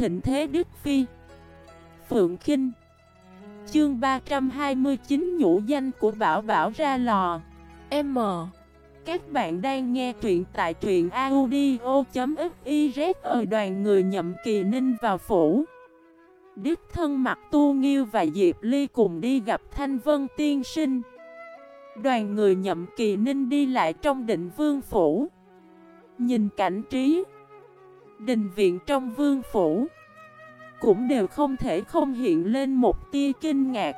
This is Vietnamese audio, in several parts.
thịnh thế Đức Phi. Phượng Kinh. Chương 329 nhũ danh của Bảo Bảo ra lò. M. Các bạn đang nghe truyện tại truyện audio.xyz ở ờ, đoàn người nhậm kỳ ninh vào phủ. Đức thân mặt tu nghiêu và Diệp Ly cùng đi gặp Thanh Vân Tiên Sinh. Đoàn người nhậm kỳ ninh đi lại trong định vương phủ. Nhìn cảnh trí Đình viện trong vương phủ Cũng đều không thể không hiện lên một tia kinh ngạc.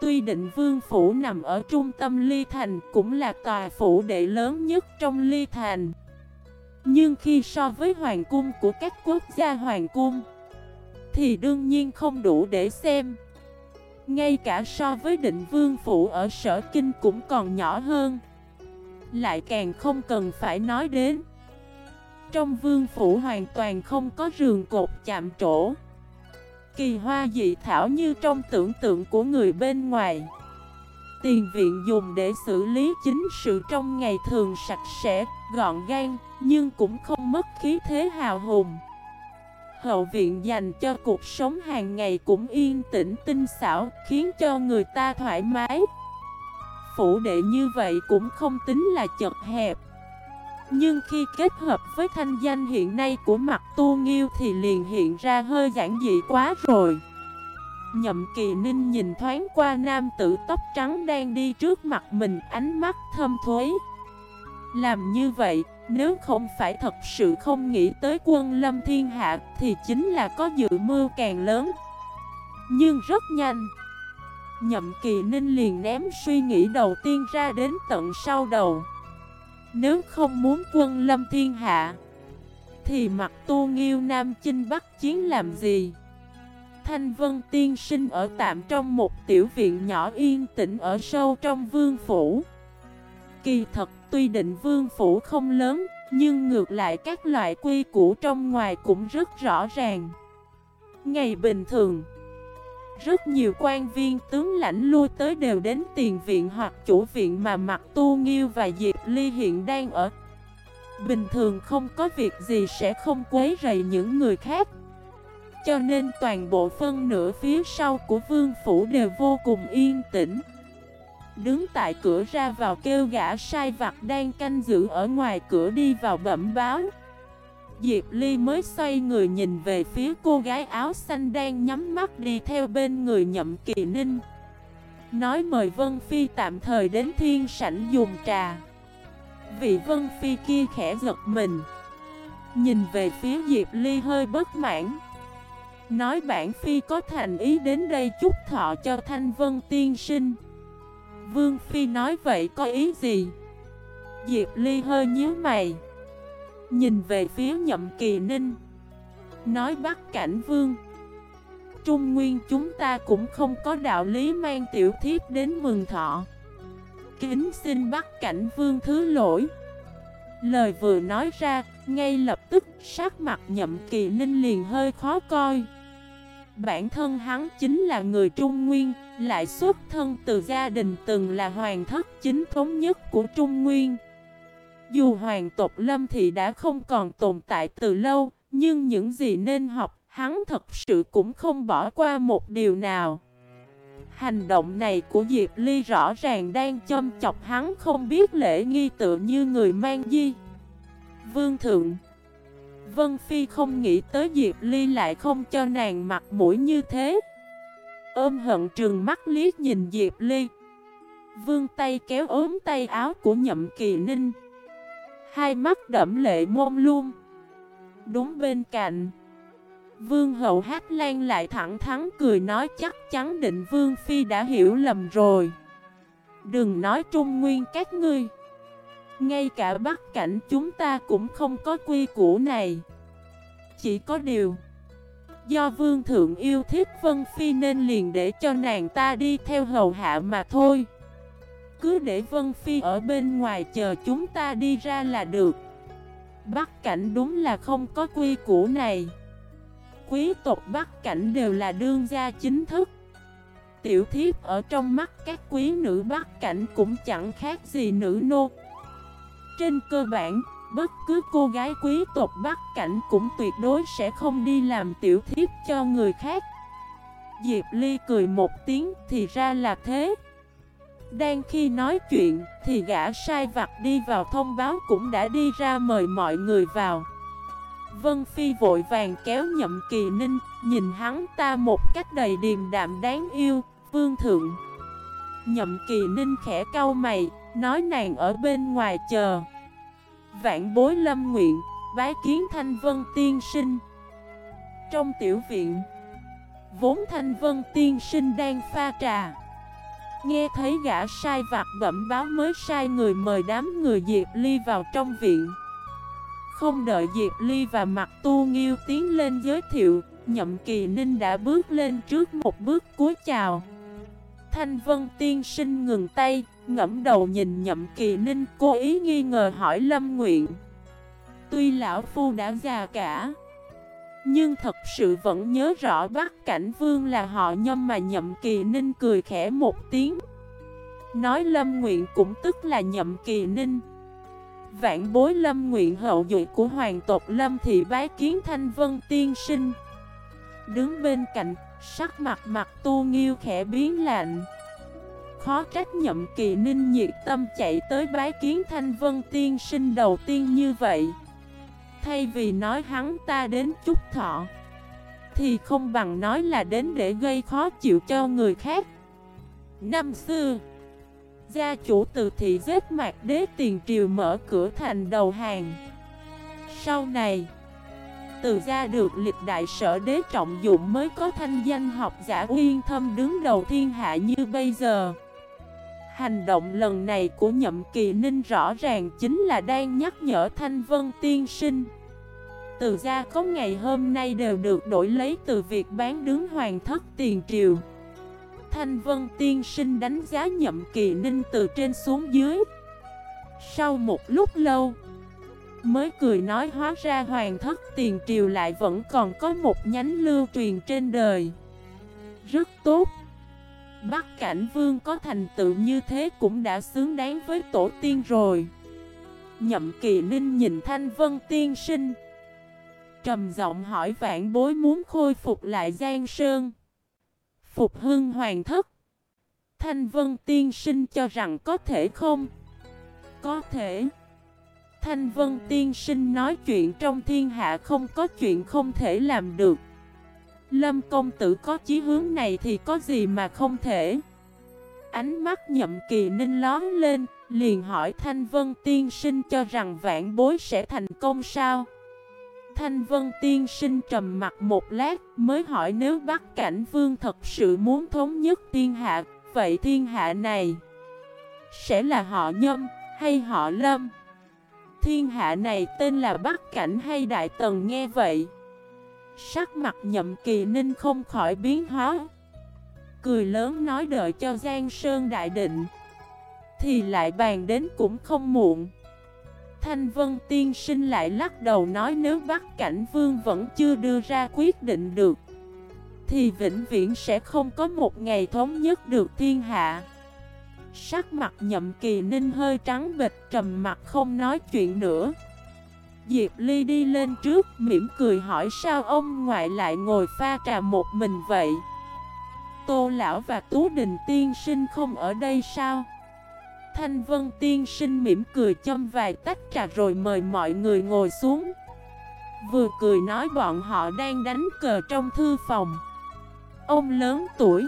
Tuy định vương phủ nằm ở trung tâm Ly Thành Cũng là tòa phủ đệ lớn nhất trong Ly Thành. Nhưng khi so với hoàng cung của các quốc gia hoàng cung, Thì đương nhiên không đủ để xem. Ngay cả so với định vương phủ ở sở kinh cũng còn nhỏ hơn. Lại càng không cần phải nói đến. Trong vương phủ hoàn toàn không có rường cột chạm trổ Kỳ hoa dị thảo như trong tưởng tượng của người bên ngoài Tiền viện dùng để xử lý chính sự trong ngày thường sạch sẽ, gọn gàng Nhưng cũng không mất khí thế hào hùng Hậu viện dành cho cuộc sống hàng ngày cũng yên tĩnh tinh xảo, khiến cho người ta thoải mái. Phủ đệ như vậy cũng không tính là chật hẹp. Nhưng khi kết hợp với thanh danh hiện nay của mặt tu nghiêu thì liền hiện ra hơi giản dị quá rồi. Nhậm kỳ ninh nhìn thoáng qua nam tử tóc trắng đang đi trước mặt mình ánh mắt thâm thuế. Làm như vậy, nếu không phải thật sự không nghĩ tới quân lâm thiên hạ Thì chính là có dự mưu càng lớn Nhưng rất nhanh Nhậm kỳ ninh liền ném suy nghĩ đầu tiên ra đến tận sau đầu nếu không muốn quân lâm thiên hạ Thì mặt tu nghiêu nam chinh bắc chiến làm gì Thanh Vân tiên sinh ở tạm trong một tiểu viện nhỏ yên tĩnh ở sâu trong vương phủ Kỳ thật tuy định vương phủ không lớn, nhưng ngược lại các loại quy củ trong ngoài cũng rất rõ ràng. Ngày bình thường, rất nhiều quan viên tướng lãnh lui tới đều đến tiền viện hoặc chủ viện mà mặt tu nghiêu và Diệp Ly hiện đang ở. Bình thường không có việc gì sẽ không quấy rầy những người khác. Cho nên toàn bộ phân nửa phía sau của vương phủ đều vô cùng yên tĩnh. Đứng tại cửa ra vào kêu gã sai vặt đang canh giữ ở ngoài cửa đi vào bẩm báo Diệp Ly mới xoay người nhìn về phía cô gái áo xanh đang nhắm mắt đi theo bên người nhậm kỳ ninh. Nói mời Vân Phi tạm thời đến thiên sảnh dùng trà. Vị Vân Phi kia khẽ giật mình. Nhìn về phía Diệp Ly hơi bất mãn. Nói bản Phi có thành ý đến đây chúc thọ cho Thanh Vân tiên sinh. Vương Phi nói vậy có ý gì? Diệp Ly hơi nhíu mày. Nhìn về phía nhậm kỳ ninh. Nói bắt cảnh vương. Trung Nguyên chúng ta cũng không có đạo lý mang tiểu thiếp đến mừng thọ. Kính xin bắt cảnh vương thứ lỗi. Lời vừa nói ra, ngay lập tức sắc mặt nhậm kỳ ninh liền hơi khó coi. Bản thân hắn chính là người Trung Nguyên, lại xuất thân từ gia đình từng là hoàng thất chính thống nhất của Trung Nguyên. Dù hoàng tộc Lâm Thị đã không còn tồn tại từ lâu, nhưng những gì nên học, hắn thật sự cũng không bỏ qua một điều nào. Hành động này của Diệp Ly rõ ràng đang châm chọc hắn không biết lễ nghi tự như người mang di. Vương Thượng Vân Phi không nghĩ tới Diệp Ly lại không cho nàng mặt mũi như thế Ôm hận trừng mắt liếc nhìn Diệp Ly Vương tay kéo ốm tay áo của nhậm kỳ ninh Hai mắt đẫm lệ môn luôn Đúng bên cạnh, Vương hậu hát lan lại thẳng thắn cười nói chắc chắn định Vương Phi đã hiểu lầm rồi. Đừng nói trung nguyên các ngươi. Ngay cả bắc cảnh chúng ta cũng không có quy củ này. Chỉ có điều, Do vương thượng yêu thích Vân Phi nên liền để cho nàng ta đi theo hầu hạ mà thôi. Cứ để Vân Phi ở bên ngoài chờ chúng ta đi ra là được Bắc cảnh đúng là không có quy củ này Quý tộc Bắc cảnh đều là đương gia chính thức Tiểu thiếp ở trong mắt các quý nữ Bắc cảnh cũng chẳng khác gì nữ nô trên cơ bản, bất cứ cô gái quý tộc Bắc Cảnh cũng tuyệt đối sẽ không đi làm tiểu thiếp cho người khác. Diệp Ly cười một tiếng thì ra là thế. Đang khi nói chuyện thì gã sai vặt đi vào thông báo cũng đã đi ra mời mọi người vào. Vân Phi vội vàng kéo nhậm kỳ ninh, nhìn hắn ta một cách đầy điềm đạm đáng yêu, vương thượng. Nhậm kỳ ninh khẽ cau mày, nói nàng ở bên ngoài chờ. Vạn bối lâm nguyện, bái kiến thanh vân tiên sinh. Trong tiểu viện, vốn thanh vân tiên sinh đang pha trà. Nghe thấy gã sai vặt bẩm báo mới sai người mời đám người Diệp Ly vào trong viện. Không đợi Diệp Ly và mặt tu nghiêu tiến lên giới thiệu, nhậm kỳ ninh đã bước lên trước một bước cuối chào. Thanh Vân tiên sinh ngừng tay, ngẫm đầu nhìn nhậm kỳ ninh cố ý nghi ngờ hỏi Lâm Nguyện. Tuy lão phu đã già cả, nhưng thật sự vẫn nhớ rõ Bắc Cảnh Vương là họ nhâm mà nhậm kỳ ninh cười khẽ một tiếng. Nói Lâm Nguyện cũng tức là nhậm kỳ ninh. Vạn bối lâm nguyện hậu duệ của hoàng tộc lâm thị bái kiến thanh vân tiên sinh Đứng bên cạnh, sắc mặt mặt tu nghiêu khẽ biến lạnh Khó trách nhậm kỳ ninh nhiệt tâm chạy tới bái kiến thanh vân tiên sinh đầu tiên như vậy Thay vì nói hắn ta đến chúc thọ, Thì không bằng nói là đến để gây khó chịu cho người khác. Năm xưa, Gia chủ từ thị giết mạc đế tiền triều mở cửa thành đầu hàng. Sau này, Từ gia được lịch đại sở đế trọng dụng mới có thanh danh học giả uyên thâm đứng đầu thiên hạ như bây giờ. Hành động lần này của nhậm kỳ ninh rõ ràng chính là đang nhắc nhở thanh vân tiên sinh. Từ gia có ngày hôm nay đều được đổi lấy từ việc bán đứng hoàng thất tiền triều. Thanh Vân tiên sinh đánh giá nhậm kỳ ninh từ trên xuống dưới. Sau một lúc lâu, Mới cười nói hóa ra hoàng thất tiền triều lại vẫn còn có một nhánh lưu truyền trên đời. Rất tốt. Bắc Cảnh Vương có thành tựu như thế cũng đã xứng đáng với tổ tiên rồi. Nhậm kỳ ninh nhìn Thanh Vân tiên sinh. Trầm giọng hỏi vạn bối muốn khôi phục lại Giang Sơn. Phục hưng hoàng thất. Thanh Vân tiên sinh cho rằng có thể không? Có thể. Thanh Vân tiên sinh nói chuyện trong thiên hạ không có chuyện không thể làm được. Lâm công tử có chí hướng này thì có gì mà không thể? Ánh mắt nhậm kỳ ninh lón lên, Liền hỏi Thanh Vân tiên sinh cho rằng vạn bối sẽ thành công sao? Thanh Vân Tiên sinh trầm mặt một lát mới hỏi nếu Bắc Cảnh Vương thật sự muốn thống nhất thiên hạ, vậy thiên hạ này sẽ là họ Nhâm hay họ Lâm? Thiên hạ này tên là Bắc Cảnh hay Đại Tần nghe vậy? Sắc mặt nhậm kỳ ninh không khỏi biến hóa Cười lớn nói đợi cho Giang Sơn đại định Thì lại bàn đến cũng không muộn Thanh Vân Tiên Sinh lại lắc đầu nói nếu Bắc Cảnh Vương vẫn chưa đưa ra quyết định được, Thì vĩnh viễn sẽ không có một ngày thống nhất được thiên hạ. Sắc mặt nhậm kỳ ninh hơi trắng bịch trầm mặt không nói chuyện nữa. Diệp Ly đi lên trước, mỉm cười hỏi sao ông ngoại lại ngồi pha trà một mình vậy? Tô Lão và Tú Đình Tiên Sinh không ở đây sao? Thanh Vân tiên sinh mỉm cười châm vài tách trà rồi mời mọi người ngồi xuống. Vừa cười nói bọn họ đang đánh cờ trong thư phòng. Ông lớn tuổi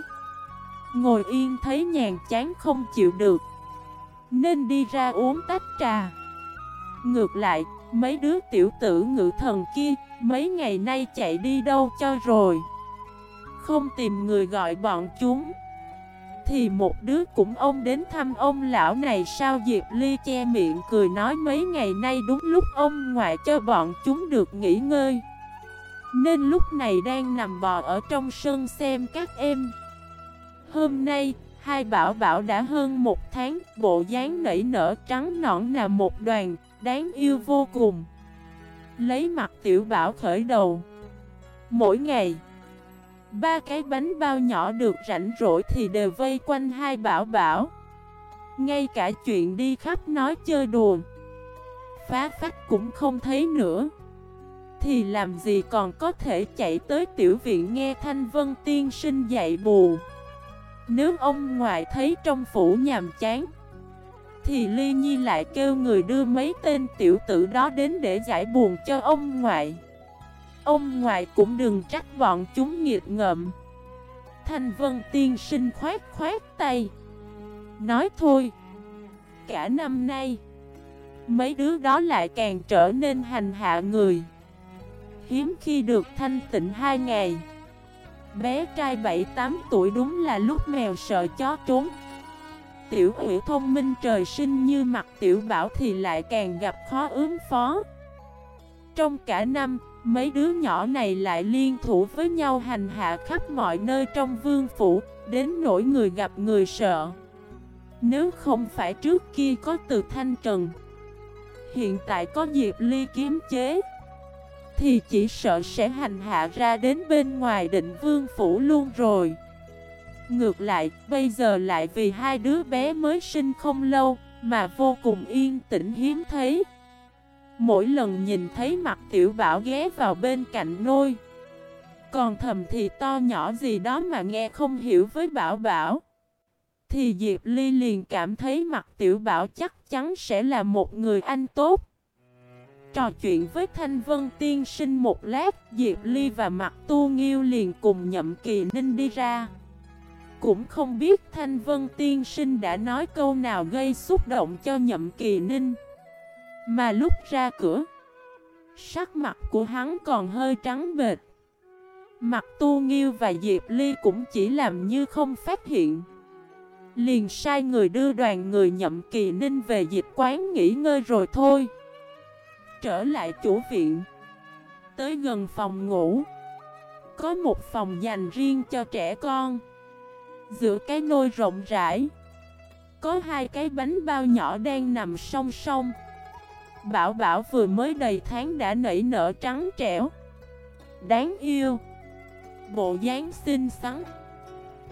Ngồi yên thấy nhàn chán không chịu được Nên đi ra uống tách trà. Ngược lại, mấy đứa tiểu tử ngự thần kia Mấy ngày nay chạy đi đâu cho rồi? Không tìm người gọi bọn chúng thì một đứa cũng ông đến thăm ông lão này sao Diệp Ly che miệng cười nói mấy ngày nay đúng lúc ông ngoại cho bọn chúng được nghỉ ngơi. Nên lúc này đang nằm bò ở trong sân xem các em. Hôm nay, hai bảo bảo đã hơn một tháng Bộ dáng nảy nở trắng nõn là một đoàn, đáng yêu vô cùng. Lấy mặt tiểu bảo khởi đầu. Mỗi ngày Ba cái bánh bao nhỏ được rảnh rỗi thì đều vây quanh hai bảo bảo. Ngay cả chuyện đi khắp nói chơi đùa, phá phách cũng không thấy nữa. Thì làm gì còn có thể chạy tới tiểu viện nghe Thanh Vân tiên sinh dạy bù? Nếu ông ngoại thấy trong phủ nhàm chán, Thì Ly Nhi lại kêu người đưa mấy tên tiểu tử đó đến để giải buồn cho ông ngoại. Ông ngoại cũng đừng trách bọn chúng nghiệt ngợm. Thanh Vân tiên sinh khoát khoát tay. Nói thôi, Cả năm nay, Mấy đứa đó lại càng trở nên hành hạ người. Hiếm khi được thanh tịnh hai ngày. Bé trai 7-8 tuổi đúng là lúc mèo sợ chó trốn. Tiểu ủy thông minh trời sinh như mặt tiểu bảo thì lại càng gặp khó ứng phó. Trong cả năm, mấy đứa nhỏ này lại liên thủ với nhau hành hạ khắp mọi nơi trong vương phủ Đến nỗi người gặp người sợ. Nếu không phải trước kia có từ thanh trần Hiện tại có Diệp Ly kiếm chế Thì chỉ sợ sẽ hành hạ ra đến bên ngoài định vương phủ luôn rồi. Ngược lại, bây giờ lại vì hai đứa bé mới sinh không lâu Mà vô cùng yên tĩnh hiếm thấy. Mỗi lần nhìn thấy mặt tiểu bảo ghé vào bên cạnh nôi, Còn thầm thì to nhỏ gì đó mà nghe không hiểu với bảo bảo. Thì Diệp Ly liền cảm thấy mặt tiểu bảo chắc chắn sẽ là một người anh tốt. Trò chuyện với Thanh Vân Tiên sinh một lát, Diệp Ly và mặt tu nghiêu liền cùng nhậm kỳ ninh đi ra. Cũng không biết Thanh Vân Tiên sinh đã nói câu nào gây xúc động cho nhậm kỳ ninh. Mà lúc ra cửa, Sắc mặt của hắn còn hơi trắng bệt Mặt tu nghiêu và Diệp Ly cũng chỉ làm như không phát hiện. Liền sai người đưa đoàn người nhậm kỳ ninh về dịch quán nghỉ ngơi rồi thôi. Trở lại chủ viện, Tới gần phòng ngủ, Có một phòng dành riêng cho trẻ con. Giữa cái nôi rộng rãi, Có hai cái bánh bao nhỏ đang nằm song song. Bảo Bảo vừa mới đầy tháng đã nảy nở trắng trẻo. Đáng yêu. Bộ dáng xinh xắn.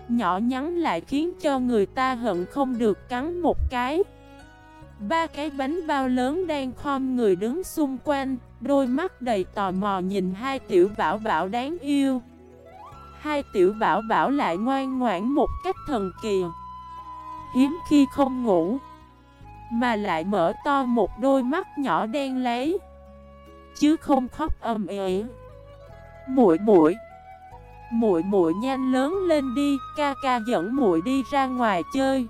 Nhỏ nhắn lại khiến cho người ta hận không được cắn một cái. Ba cái bánh bao lớn đang khom người đứng xung quanh, Đôi mắt đầy tò mò nhìn hai tiểu bảo bảo đáng yêu. Hai tiểu bảo bảo lại ngoan ngoãn một cách thần kỳ. Hiếm khi không ngủ. Mà lại mở to một đôi mắt nhỏ đen lấy Chứ không khóc ầm ĩ Muội muội Muội muội nhanh lớn lên đi, ca ca dẫn muội đi ra ngoài chơi.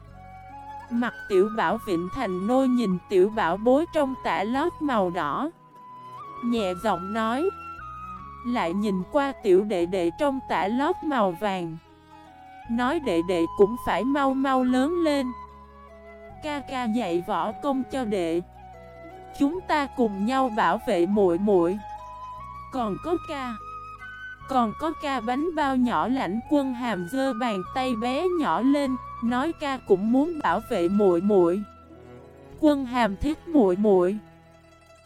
Mặt tiểu bảo vịnh thành nôi nhìn tiểu bảo bối trong tả lót màu đỏ. Nhẹ giọng nói. Lại nhìn qua tiểu đệ đệ trong tả lót màu vàng. Nói đệ đệ cũng phải mau mau lớn lên. Ca ca dạy võ công cho đệ. Chúng ta cùng nhau bảo vệ muội muội. Còn có ca. Còn có ca bánh bao nhỏ lãnh quân hàm dơ bàn tay bé nhỏ lên, nói ca cũng muốn bảo vệ muội muội. Quân hàm thích muội muội.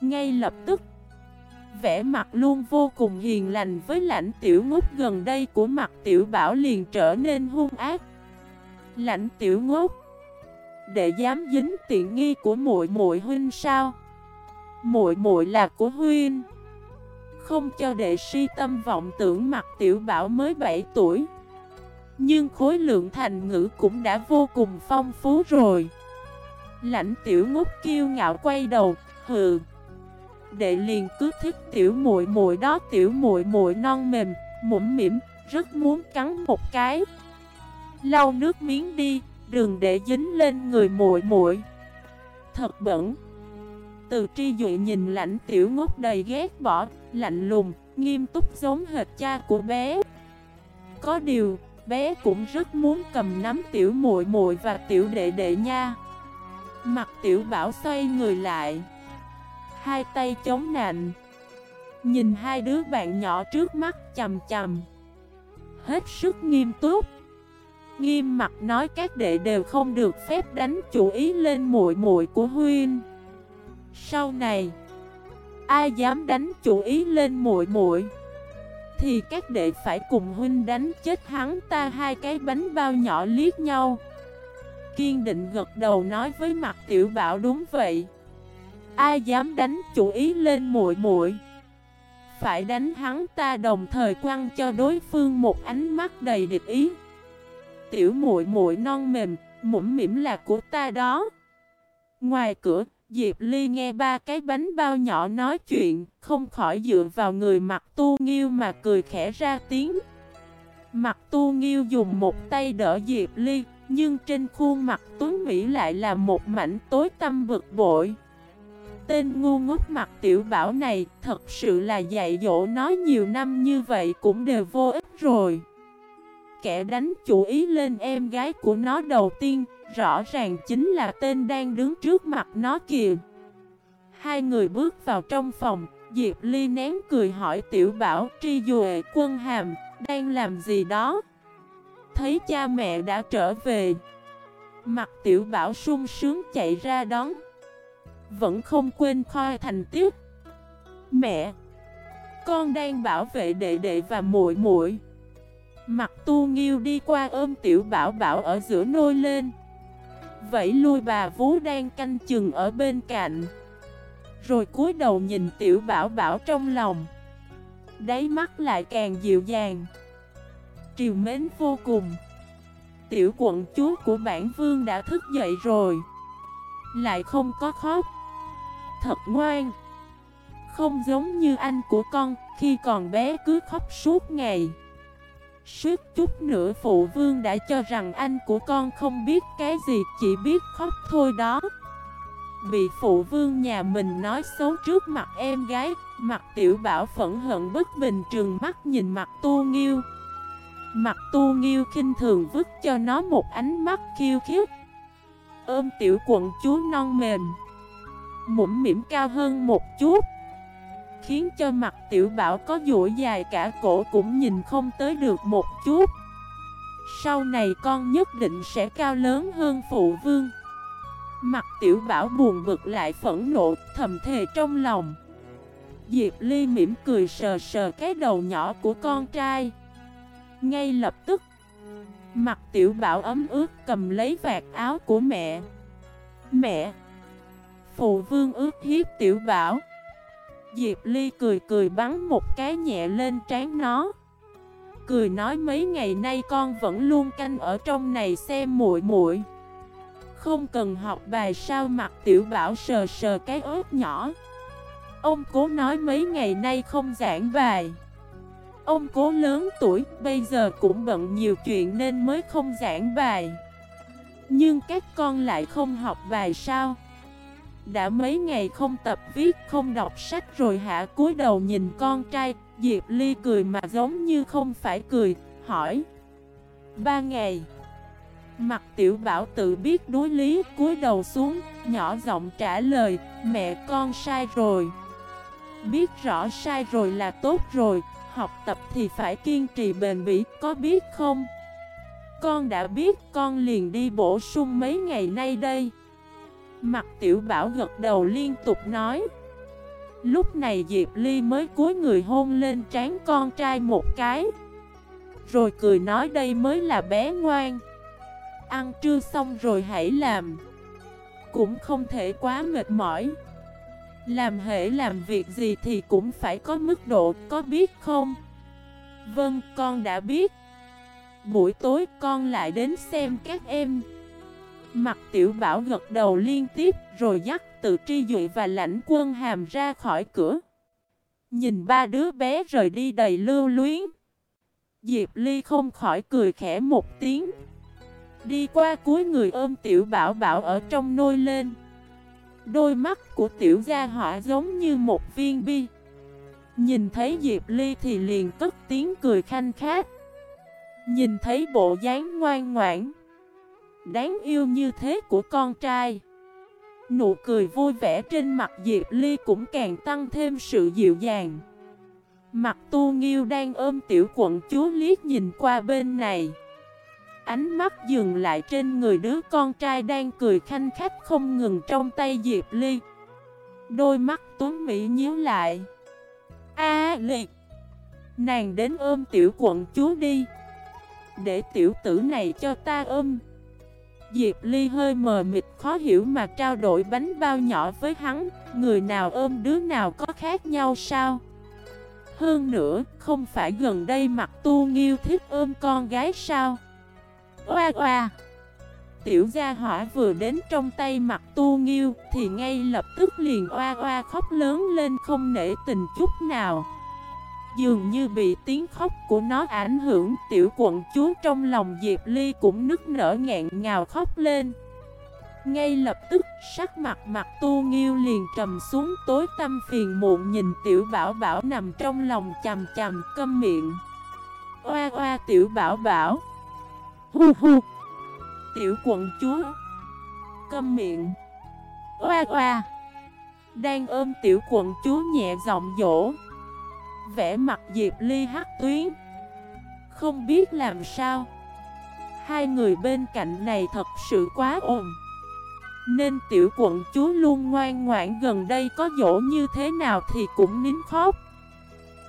Ngay lập tức, vẻ mặt luôn vô cùng hiền lành với lãnh tiểu ngốc gần đây của mặt tiểu bảo liền trở nên hung ác. Lãnh tiểu ngốc, để dám dính tiện nghi của muội muội huynh sao? Muội muội là của huynh. Không cho đệ si tâm vọng tưởng mặt tiểu bảo mới 7 tuổi Nhưng khối lượng thành ngữ cũng đã vô cùng phong phú rồi Lãnh tiểu ngốc kiêu ngạo quay đầu, hừ Đệ liền cứ thích tiểu muội muội đó tiểu muội muội non mềm, mũm mỉm, rất muốn cắn một cái Lau nước miếng đi, đừng để dính lên người muội muội Thật bẩn từ tri dụy nhìn lãnh tiểu ngốc đầy ghét bỏ, lạnh lùng, nghiêm túc giống hệt cha của bé. Có điều, bé cũng rất muốn cầm nắm tiểu muội muội và tiểu đệ đệ nha. Mặt tiểu bảo xoay người lại. Hai tay chống nạnh. Nhìn hai đứa bạn nhỏ trước mắt chầm chầm. Hết sức nghiêm túc. Nghiêm mặt nói các đệ đều không được phép đánh chủ ý lên muội muội của Huynh. Sau này, ai dám đánh chủ ý lên muội muội thì các đệ phải cùng huynh đánh chết hắn ta hai cái bánh bao nhỏ liếc nhau. Kiên định gật đầu nói với mặt tiểu bảo đúng vậy. Ai dám đánh chủ ý lên muội muội Phải đánh hắn ta đồng thời quăng cho đối phương một ánh mắt đầy địch ý Tiểu muội muội non mềm, mũm mỉm là của ta đó Ngoài cửa, Diệp Ly nghe ba cái bánh bao nhỏ nói chuyện, không khỏi dựa vào người mặt tu nghiêu mà cười khẽ ra tiếng. Mặt tu nghiêu dùng một tay đỡ Diệp Ly, nhưng trên khuôn mặt tuấn Mỹ lại là một mảnh tối tâm bực bội. Tên ngu ngốc mặt tiểu bảo này thật sự là dạy dỗ nói nhiều năm như vậy cũng đều vô ích rồi. Kẻ đánh chủ ý lên em gái của nó đầu tiên, Rõ ràng chính là tên đang đứng trước mặt nó kìa. Hai người bước vào trong phòng, Diệp Ly nén cười hỏi tiểu bảo, Tri Duệ quân hàm, Đang làm gì đó? Thấy cha mẹ đã trở về. Mặt tiểu bảo sung sướng chạy ra đón. Vẫn không quên khoai thành tiếp. Mẹ, Con đang bảo vệ đệ đệ và muội muội. Mặt tu nghiêu đi qua ôm tiểu bảo bảo ở giữa nôi lên. Vẫy lui bà vú đang canh chừng ở bên cạnh. Rồi cúi đầu nhìn tiểu bảo bảo trong lòng. Đáy mắt lại càng dịu dàng. Triều mến vô cùng. Tiểu quận chúa của bản vương đã thức dậy rồi. Lại không có khóc. Thật ngoan. Không giống như anh của con, Khi còn bé cứ khóc suốt ngày. Suốt chút nữa phụ vương đã cho rằng anh của con không biết cái gì, Chỉ biết khóc thôi đó. Bị phụ vương nhà mình nói xấu trước mặt em gái, Mặt tiểu bảo phẫn hận bất bình trừng mắt nhìn mặt tu nghiêu. Mặt tu nghiêu khinh thường vứt cho nó một ánh mắt khiêu khiếp Ôm tiểu quận chúa non mềm, Mũm mỉm cao hơn một chút. Khiến cho mặt tiểu bảo có duỗi dài cả cổ cũng nhìn không tới được một chút. Sau này con nhất định sẽ cao lớn hơn phụ vương. Mặt tiểu bảo buồn bực lại phẫn nộ, thầm thề trong lòng. Diệp Ly mỉm cười sờ sờ cái đầu nhỏ của con trai. Ngay lập tức, Mặt tiểu bảo ấm ướt cầm lấy vạt áo của mẹ. Mẹ! Phụ vương ướt hiếp tiểu bảo. Diệp Ly cười cười bắn một cái nhẹ lên trán nó. Cười nói mấy ngày nay con vẫn luôn canh ở trong này xem muội muội. Không cần học bài sao mặt tiểu bảo sờ sờ cái ớt nhỏ. Ông cố nói mấy ngày nay không giảng bài. Ông cố lớn tuổi, bây giờ cũng bận nhiều chuyện nên mới không giảng bài. Nhưng các con lại không học bài sao? Đã mấy ngày không tập viết, không đọc sách rồi hả? Cúi đầu nhìn con trai, Diệp Ly cười mà giống như không phải cười, Hỏi. Ba ngày. Mặt tiểu bảo tự biết đối lý, cúi đầu xuống, Nhỏ giọng trả lời, Mẹ con sai rồi. Biết rõ sai rồi là tốt rồi, Học tập thì phải kiên trì bền bỉ, Có biết không? Con đã biết, con liền đi bổ sung mấy ngày nay đây. Mặt tiểu bảo gật đầu liên tục nói. Lúc này Diệp Ly mới cúi người hôn lên trán con trai một cái. Rồi cười nói đây mới là bé ngoan. Ăn trưa xong rồi hãy làm. Cũng không thể quá mệt mỏi. Làm hệ làm việc gì thì cũng phải có mức độ, có biết không? Vâng, con đã biết. Buổi tối con lại đến xem các em. Mặt tiểu bảo gật đầu liên tiếp, rồi dắt tự tri dụy và lãnh quân hàm ra khỏi cửa. Nhìn ba đứa bé rời đi đầy lưu luyến. Diệp Ly không khỏi cười khẽ một tiếng. Đi qua cuối người ôm tiểu bảo bảo ở trong nôi lên. Đôi mắt của tiểu gia họa giống như một viên bi. Nhìn thấy Diệp Ly thì liền cất tiếng cười khanh khát. Nhìn thấy bộ dáng ngoan ngoãn Đáng yêu như thế của con trai. Nụ cười vui vẻ trên mặt Diệp Ly cũng càng tăng thêm sự dịu dàng. Mặt tu nghiêu đang ôm tiểu quận chúa liếc nhìn qua bên này. Ánh mắt dừng lại trên người đứa con trai đang cười khanh khách không ngừng trong tay Diệp Ly. Đôi mắt tuấn Mỹ nhíu lại. A liệt Nàng đến ôm tiểu quận chúa đi. Để tiểu tử này cho ta ôm. Diệp Ly hơi mờ mịt, khó hiểu mà trao đổi bánh bao nhỏ với hắn. Người nào ôm đứa nào có khác nhau sao? Hơn nữa, không phải gần đây mặt tu nghiêu thích ôm con gái sao? Oa oa. Tiểu gia hỏa vừa đến trong tay mặt tu nghiêu Thì ngay lập tức liền oa oa khóc lớn lên không nể tình chút nào. Dường như bị tiếng khóc của nó ảnh hưởng, Tiểu quận chúa trong lòng Diệp Ly cũng nức nở ngẹn ngào khóc lên. Ngay lập tức, sắc mặt mặt tu nghiêu liền trầm xuống, tối tâm phiền muộn nhìn tiểu bảo bảo nằm trong lòng chầm chầm câm miệng. Oa oa tiểu bảo bảo. Hu hu. Tiểu quận chúa. Câm miệng. Oa oa. Đang ôm tiểu quận chúa nhẹ giọng dỗ. Vẽ mặt Diệp Ly hắc tuyến. Không biết làm sao. Hai người bên cạnh này thật sự quá ồn. Nên tiểu quận chúa luôn ngoan ngoãn gần đây có dỗ như thế nào thì cũng nín khóc.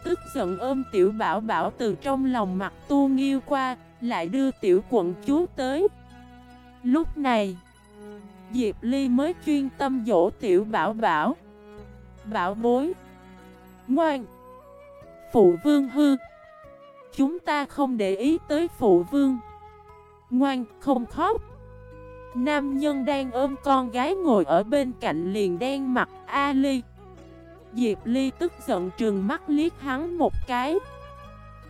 Tức giận ôm tiểu bảo bảo từ trong lòng mặt tu nghiêu qua, Lại đưa tiểu quận chúa tới. Lúc này, Diệp Ly mới chuyên tâm dỗ tiểu bảo bảo. Bảo bối, Ngoan. Phụ vương hư. Chúng ta không để ý tới phụ vương. Ngoan, không khóc. Nam nhân đang ôm con gái ngồi ở bên cạnh liền đen mặt A Ly. Diệp Ly tức giận trừng mắt liếc hắn một cái.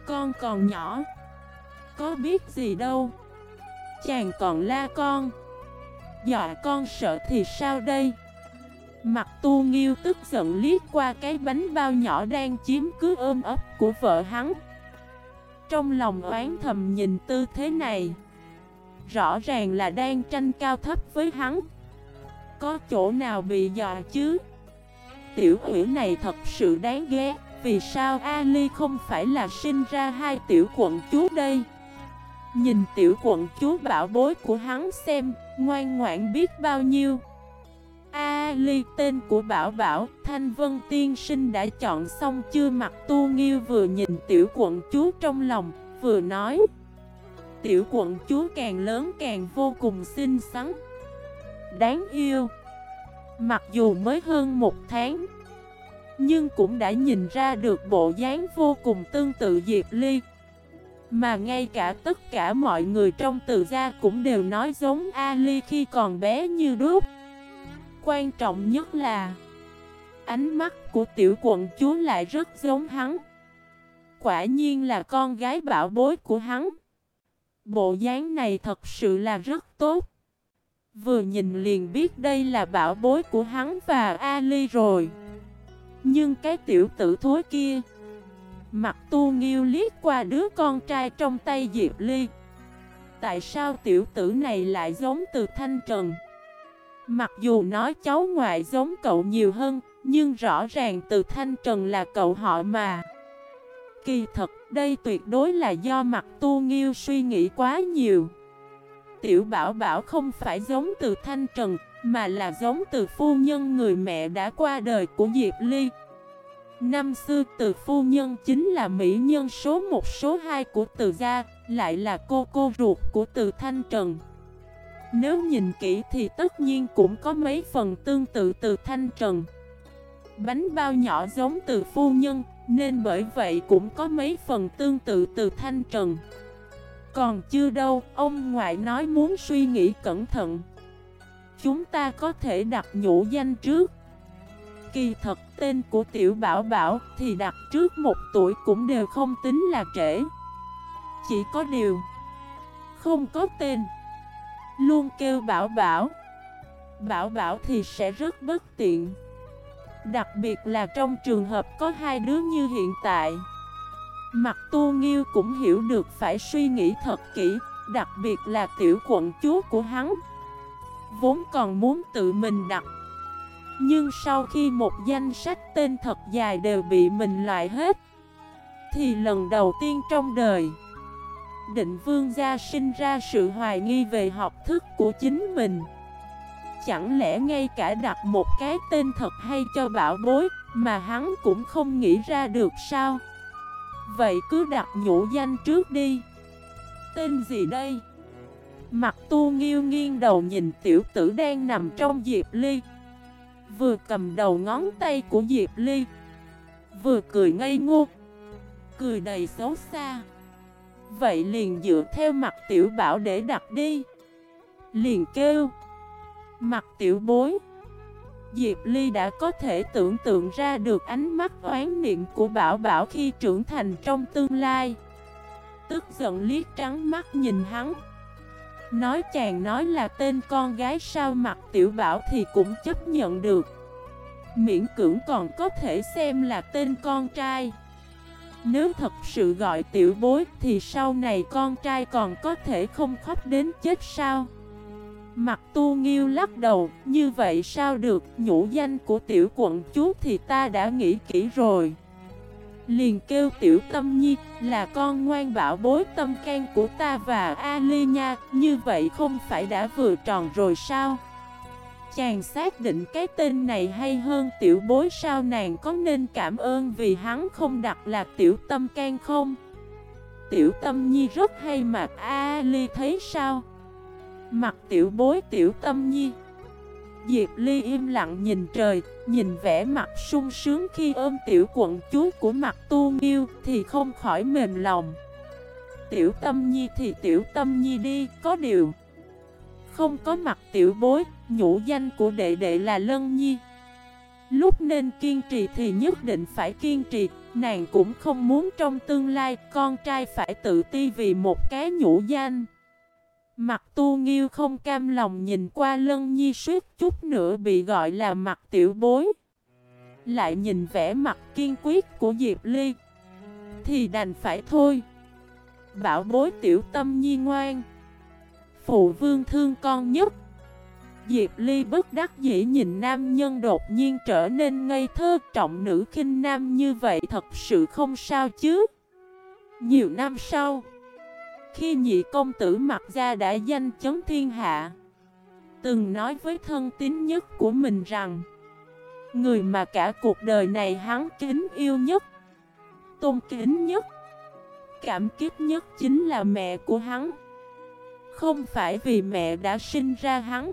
Con còn nhỏ. Có biết gì đâu. Chàng còn la con. Dọa con sợ thì sao đây? Mặt tu nghiêu tức giận liếc qua cái bánh bao nhỏ đang chiếm cứ ôm ấp của vợ hắn. Trong lòng oán thầm nhìn tư thế này, Rõ ràng là đang tranh cao thấp với hắn. Có chỗ nào bị dò chứ? Tiểu ủy này thật sự đáng ghét, Vì sao Ali không phải là sinh ra hai tiểu quận chúa đây? Nhìn tiểu quận chúa bảo bối của hắn xem, Ngoan ngoãn biết bao nhiêu. A ly tên của Bảo Bảo, Thanh Vân Tiên Sinh đã chọn xong chưa? Mặt tu nghiêu vừa nhìn tiểu quận chúa trong lòng, vừa nói. Tiểu quận chúa càng lớn càng vô cùng xinh xắn. Đáng yêu. Mặc dù mới hơn một tháng Nhưng cũng đã nhìn ra được bộ dáng vô cùng tương tự Diệp Ly. Mà ngay cả tất cả mọi người trong từ gia cũng đều nói giống Ali khi còn bé như đúc. Quan trọng nhất là Ánh mắt của tiểu quận chúa lại rất giống hắn. Quả nhiên là con gái bảo bối của hắn. Bộ dáng này thật sự là rất tốt. Vừa nhìn liền biết đây là bảo bối của hắn và Ali rồi. Nhưng cái tiểu tử thối kia, Mặt tu nghiêu liếc qua đứa con trai trong tay Diệp Ly. Tại sao tiểu tử này lại giống từ Thanh Trần? Mặc dù nói cháu ngoại giống cậu nhiều hơn, nhưng rõ ràng từ Thanh Trần là cậu họ mà. Kỳ thật, đây tuyệt đối là do mặt tu nghiêu suy nghĩ quá nhiều. Tiểu Bảo Bảo không phải giống từ Thanh Trần, mà là giống từ phu nhân người mẹ đã qua đời của Diệp Ly. Năm xưa từ phu nhân chính là mỹ nhân số 1 số 2 của từ gia, lại là cô cô ruột của từ Thanh Trần. Nếu nhìn kỹ thì tất nhiên cũng có mấy phần tương tự từ thanh trần. Bánh bao nhỏ giống từ phu nhân Nên bởi vậy cũng có mấy phần tương tự từ thanh trần. Còn chưa đâu, ông ngoại nói muốn suy nghĩ cẩn thận. Chúng ta có thể đặt nhũ danh trước. Kỳ thật tên của tiểu bảo bảo thì đặt trước một tuổi cũng đều không tính là trễ. Chỉ có điều Không có tên. Luôn kêu bảo bảo. Bảo bảo thì sẽ rất bất tiện. Đặc biệt là trong trường hợp có hai đứa như hiện tại. Mặt tu nghiêu cũng hiểu được phải suy nghĩ thật kỹ, Đặc biệt là tiểu quận chúa của hắn. Vốn còn muốn tự mình đặt. Nhưng sau khi một danh sách tên thật dài đều bị mình loại hết, Thì lần đầu tiên trong đời định vương gia sinh ra sự hoài nghi về học thức của chính mình. Chẳng lẽ ngay cả đặt một cái tên thật hay cho bảo bối Mà hắn cũng không nghĩ ra được sao? Vậy cứ đặt nhũ danh trước đi. Tên gì đây? Mặt tu nghiêu nghiêng đầu nhìn tiểu tử đang nằm trong Diệp Ly. Vừa cầm đầu ngón tay của Diệp Ly, Vừa cười ngây ngô, Cười đầy xấu xa. Vậy liền dựa theo mặt tiểu bảo để đặt đi. Liền kêu. Mặt tiểu bối. Diệp Ly đã có thể tưởng tượng ra được ánh mắt oán niệm của Bảo Bảo khi trưởng thành trong tương lai. Tức giận liếc trắng mắt nhìn hắn. Nói chàng nói là tên con gái sao mặt tiểu bảo thì cũng chấp nhận được. Miễn cưỡng còn có thể xem là tên con trai. Nếu thật sự gọi tiểu bối thì sau này con trai còn có thể không khóc đến chết sao Mặt tu nghiêu lắc đầu, như vậy sao được, nhũ danh của tiểu quận chúa thì ta đã nghĩ kỹ rồi. Liền kêu tiểu tâm nhi, là con ngoan bảo bối tâm can của ta và Ali nha, như vậy không phải đã vừa tròn rồi sao? Chàng xác định cái tên này hay hơn tiểu bối sao nàng có nên cảm ơn vì hắn không đặt là tiểu tâm can không? Tiểu tâm nhi rất hay mà Ali thấy sao? Mặt tiểu bối tiểu tâm nhi Diệp Ly im lặng nhìn trời, Nhìn vẻ mặt sung sướng khi ôm tiểu quận chúa của mặt tu nghiêu Thì không khỏi mềm lòng Tiểu tâm nhi thì tiểu tâm nhi đi, Có điều không có mặt tiểu bối, Nhũ danh của đệ đệ là Lân Nhi. Lúc nên kiên trì thì nhất định phải kiên trì, Nàng cũng không muốn trong tương lai Con trai phải tự ti vì một cái nhũ danh. Mặt tu nghiêu không cam lòng nhìn qua lân nhi suýt chút nữa bị gọi là mặt tiểu bối. Lại nhìn vẻ mặt kiên quyết của Diệp Ly. Thì đành phải thôi. Bảo bối tiểu tâm nhi ngoan. Phụ vương thương con nhất. Diệp Ly bất đắc dĩ nhìn nam nhân đột nhiên trở nên ngây thơ, trọng nữ khinh nam như vậy thật sự không sao chứ. Nhiều năm sau, khi nhị công tử mặc ra đã danh chấn thiên hạ, Từng nói với thân tín nhất của mình rằng, Người mà cả cuộc đời này hắn kính yêu nhất, Tôn kính nhất, Cảm kích nhất chính là mẹ của hắn. Không phải vì mẹ đã sinh ra hắn,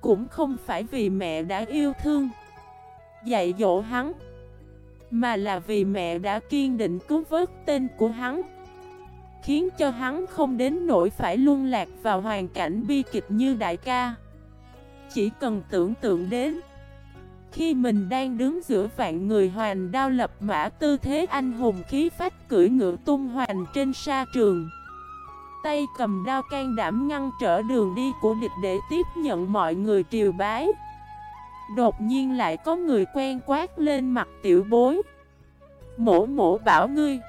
Cũng không phải vì mẹ đã yêu thương, Dạy dỗ hắn, Mà là vì mẹ đã kiên định cứu vớt tên của hắn, Khiến cho hắn không đến nỗi phải luân lạc vào hoàn cảnh bi kịch như đại ca. Chỉ cần tưởng tượng đến, Khi mình đang đứng giữa vạn người hoàn đao lập mã tư thế anh hùng khí phách cưỡi ngựa tung hoành trên sa trường Tay cầm đao can đảm ngăn trở đường đi của địch để tiếp nhận mọi người triều bái. Đột nhiên lại có người quen quát lên mặt tiểu bối. Mổ mổ bảo ngươi,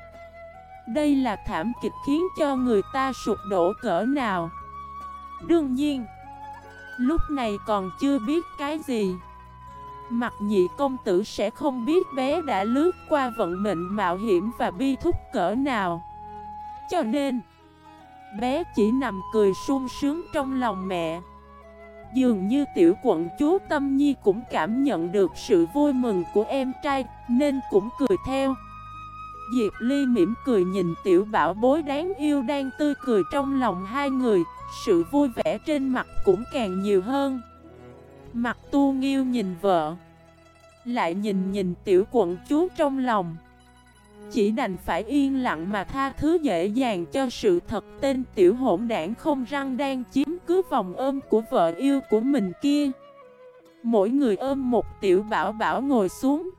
đây là thảm kịch khiến cho người ta sụp đổ cỡ nào? Đương nhiên, Lúc này còn chưa biết cái gì. Mặt nhị công tử sẽ không biết bé đã lướt qua vận mệnh mạo hiểm và bi thúc cỡ nào. Cho nên Bé chỉ nằm cười sung sướng trong lòng mẹ. Dường như tiểu quận chúa Tâm Nhi cũng cảm nhận được sự vui mừng của em trai, Nên cũng cười theo. Diệp Ly mỉm cười nhìn tiểu bảo bối đáng yêu đang tươi cười trong lòng hai người, Sự vui vẻ trên mặt cũng càng nhiều hơn. Mặt tu nghiêu nhìn vợ, Lại nhìn nhìn tiểu quận chúa trong lòng. Chỉ đành phải yên lặng mà tha thứ dễ dàng cho sự thật. Tên tiểu hỗn đảng không răng đang chiếm cứ vòng ôm của vợ yêu của mình kia. Mỗi người ôm một tiểu bảo bảo ngồi xuống.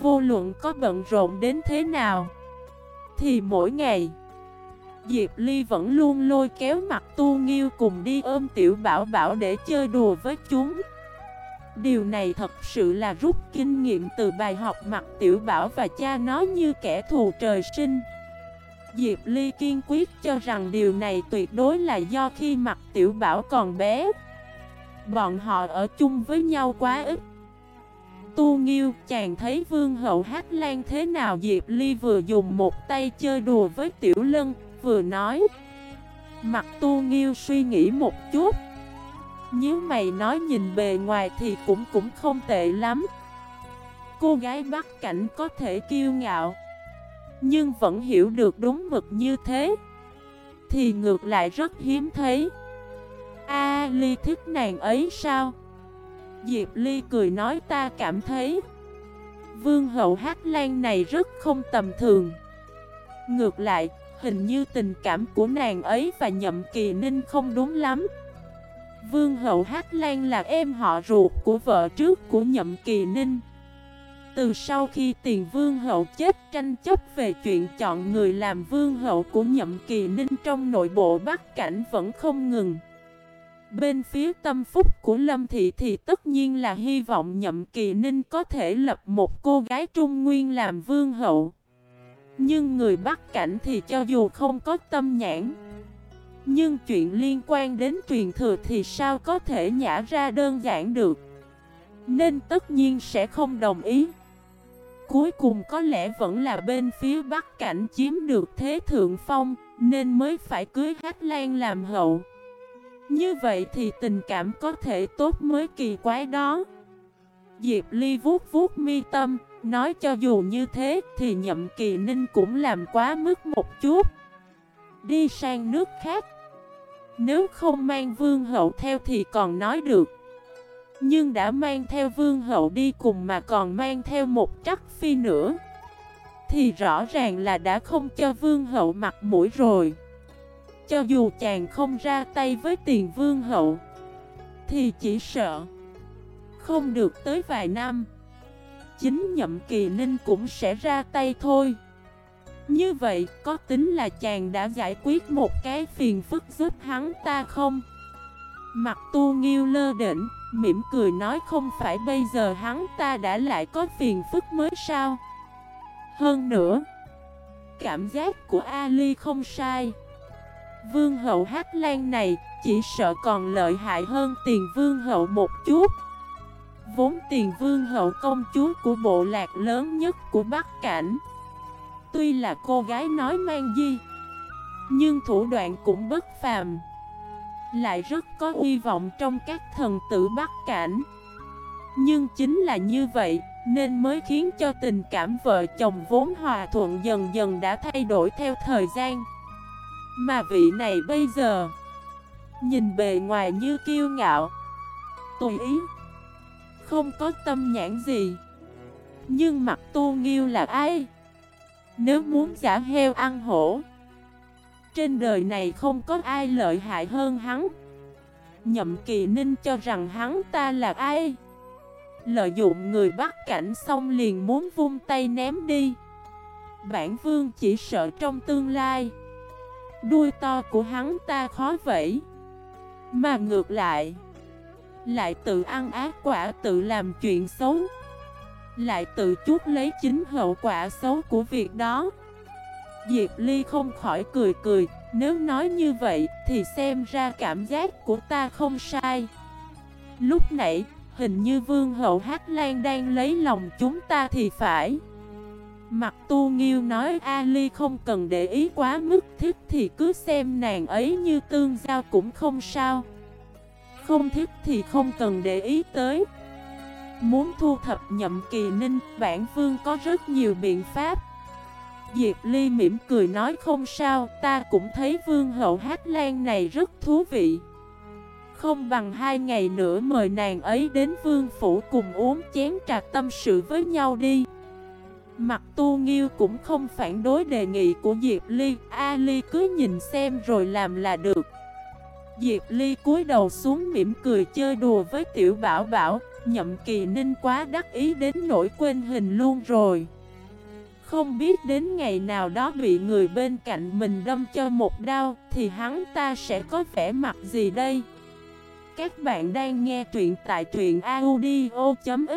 Vô luận có bận rộn đến thế nào, Thì mỗi ngày, Diệp Ly vẫn luôn lôi kéo mặt tu nghiêu cùng đi ôm tiểu bảo bảo để chơi đùa với chúng. Điều này thật sự là rút kinh nghiệm từ bài học mặt tiểu bảo và cha nó như kẻ thù trời sinh. Diệp Ly kiên quyết cho rằng điều này tuyệt đối là do khi mặt tiểu bảo còn bé Bọn họ ở chung với nhau quá ít. Tu Nghiêu, chàng thấy vương hậu hát lan thế nào Diệp Ly vừa dùng một tay chơi đùa với Tiểu Lân, vừa nói. Mặt Tu Nghiêu suy nghĩ một chút nếu mày nói nhìn bề ngoài thì cũng cũng không tệ lắm. Cô gái bắt cảnh có thể kiêu ngạo Nhưng vẫn hiểu được đúng mực như thế. Thì ngược lại rất hiếm thấy. A Ly thích nàng ấy sao? Diệp Ly cười nói ta cảm thấy Vương hậu hát lan này rất không tầm thường. Ngược lại, hình như tình cảm của nàng ấy và nhậm kỳ ninh không đúng lắm. Vương hậu hát lan là em họ ruột của vợ trước của nhậm kỳ ninh Từ sau khi tiền vương hậu chết, tranh chấp về chuyện chọn người làm vương hậu của nhậm kỳ ninh trong nội bộ Bắc Cảnh vẫn không ngừng Bên phía tâm phúc của Lâm Thị thì tất nhiên là hy vọng Nhậm Kỳ Ninh có thể lập một cô gái Trung Nguyên làm vương hậu. Nhưng người Bắc Cảnh thì cho dù không có tâm nhãn nhưng chuyện liên quan đến truyền thừa thì sao có thể nhả ra đơn giản được? Nên tất nhiên sẽ không đồng ý. Cuối cùng có lẽ vẫn là bên phía Bắc Cảnh chiếm được thế thượng phong, Nên mới phải cưới Hát Lan làm hậu. Như vậy thì tình cảm có thể tốt mới kỳ quái đó. Diệp Ly vuốt vuốt mi tâm, Nói cho dù như thế thì nhậm kỳ ninh cũng làm quá mức một chút. Đi sang nước khác nếu không mang vương hậu theo thì còn nói được. Nhưng đã mang theo vương hậu đi cùng mà còn mang theo một trắc phi nữa, Thì rõ ràng là đã không cho vương hậu mặt mũi rồi. Cho dù chàng không ra tay với tiền vương hậu, Thì chỉ sợ Không được tới vài năm, Chính nhậm kỳ ninh cũng sẽ ra tay thôi. Như vậy, có tính là chàng đã giải quyết một cái phiền phức giúp hắn ta không? Mặt tu nghiêu lơ đỉnh Mỉm cười nói không phải bây giờ hắn ta đã lại có phiền phức mới sao? Hơn nữa, Cảm giác của Ali không sai. Vương hậu Hát Lan này chỉ sợ còn lợi hại hơn tiền vương hậu một chút. Vốn tiền vương hậu công chúa của bộ lạc lớn nhất của Bắc Cảnh. Tuy là cô gái nói mang di, Nhưng thủ đoạn cũng bất phàm. Lại rất có hy vọng trong các thần tử Bắc Cảnh. Nhưng chính là như vậy, Nên mới khiến cho tình cảm vợ chồng vốn hòa thuận dần dần đã thay đổi theo thời gian. Mà vị này bây giờ, Nhìn bề ngoài như kiêu ngạo, Tùy ý, Không có tâm nhãn gì. Nhưng mặt tu nghiêu là ai? Nếu muốn giả heo ăn hổ, Trên đời này không có ai lợi hại hơn hắn. Nhậm kỳ ninh cho rằng hắn ta là ai? Lợi dụng người bắt cảnh xong liền muốn vung tay ném đi. Bản vương chỉ sợ trong tương lai, Đuôi to của hắn ta khó vẫy. Mà ngược lại Lại tự ăn ác quả tự làm chuyện xấu. Lại tự chuốt lấy chính hậu quả xấu của việc đó. Diệp Ly không khỏi cười cười, Nếu nói như vậy thì xem ra cảm giác của ta không sai. Lúc nãy, hình như Vương hậu Hát Lan đang lấy lòng chúng ta thì phải. Mặt tu nghiêu nói Ali không cần để ý quá mức thích thì cứ xem nàng ấy như tương giao cũng không sao. Không thích thì không cần để ý tới. Muốn thu thập nhậm kỳ ninh, bản vương có rất nhiều biện pháp. Diệp Ly mỉm cười nói không sao, ta cũng thấy vương hậu hát lan này rất thú vị. Không bằng hai ngày nữa mời nàng ấy đến vương phủ cùng uống chén trà tâm sự với nhau đi. Mặt tu nghiêu cũng không phản đối đề nghị của Diệp Ly. A Ly cứ nhìn xem rồi làm là được. Diệp Ly cúi đầu xuống mỉm cười chơi đùa với tiểu bảo bảo. Nhậm kỳ ninh quá đắc ý đến nỗi quên hình luôn rồi. Không biết đến ngày nào đó bị người bên cạnh mình đâm cho một đau, Thì hắn ta sẽ có vẻ mặt gì đây? Các bạn đang nghe truyện tại truyện audio.fif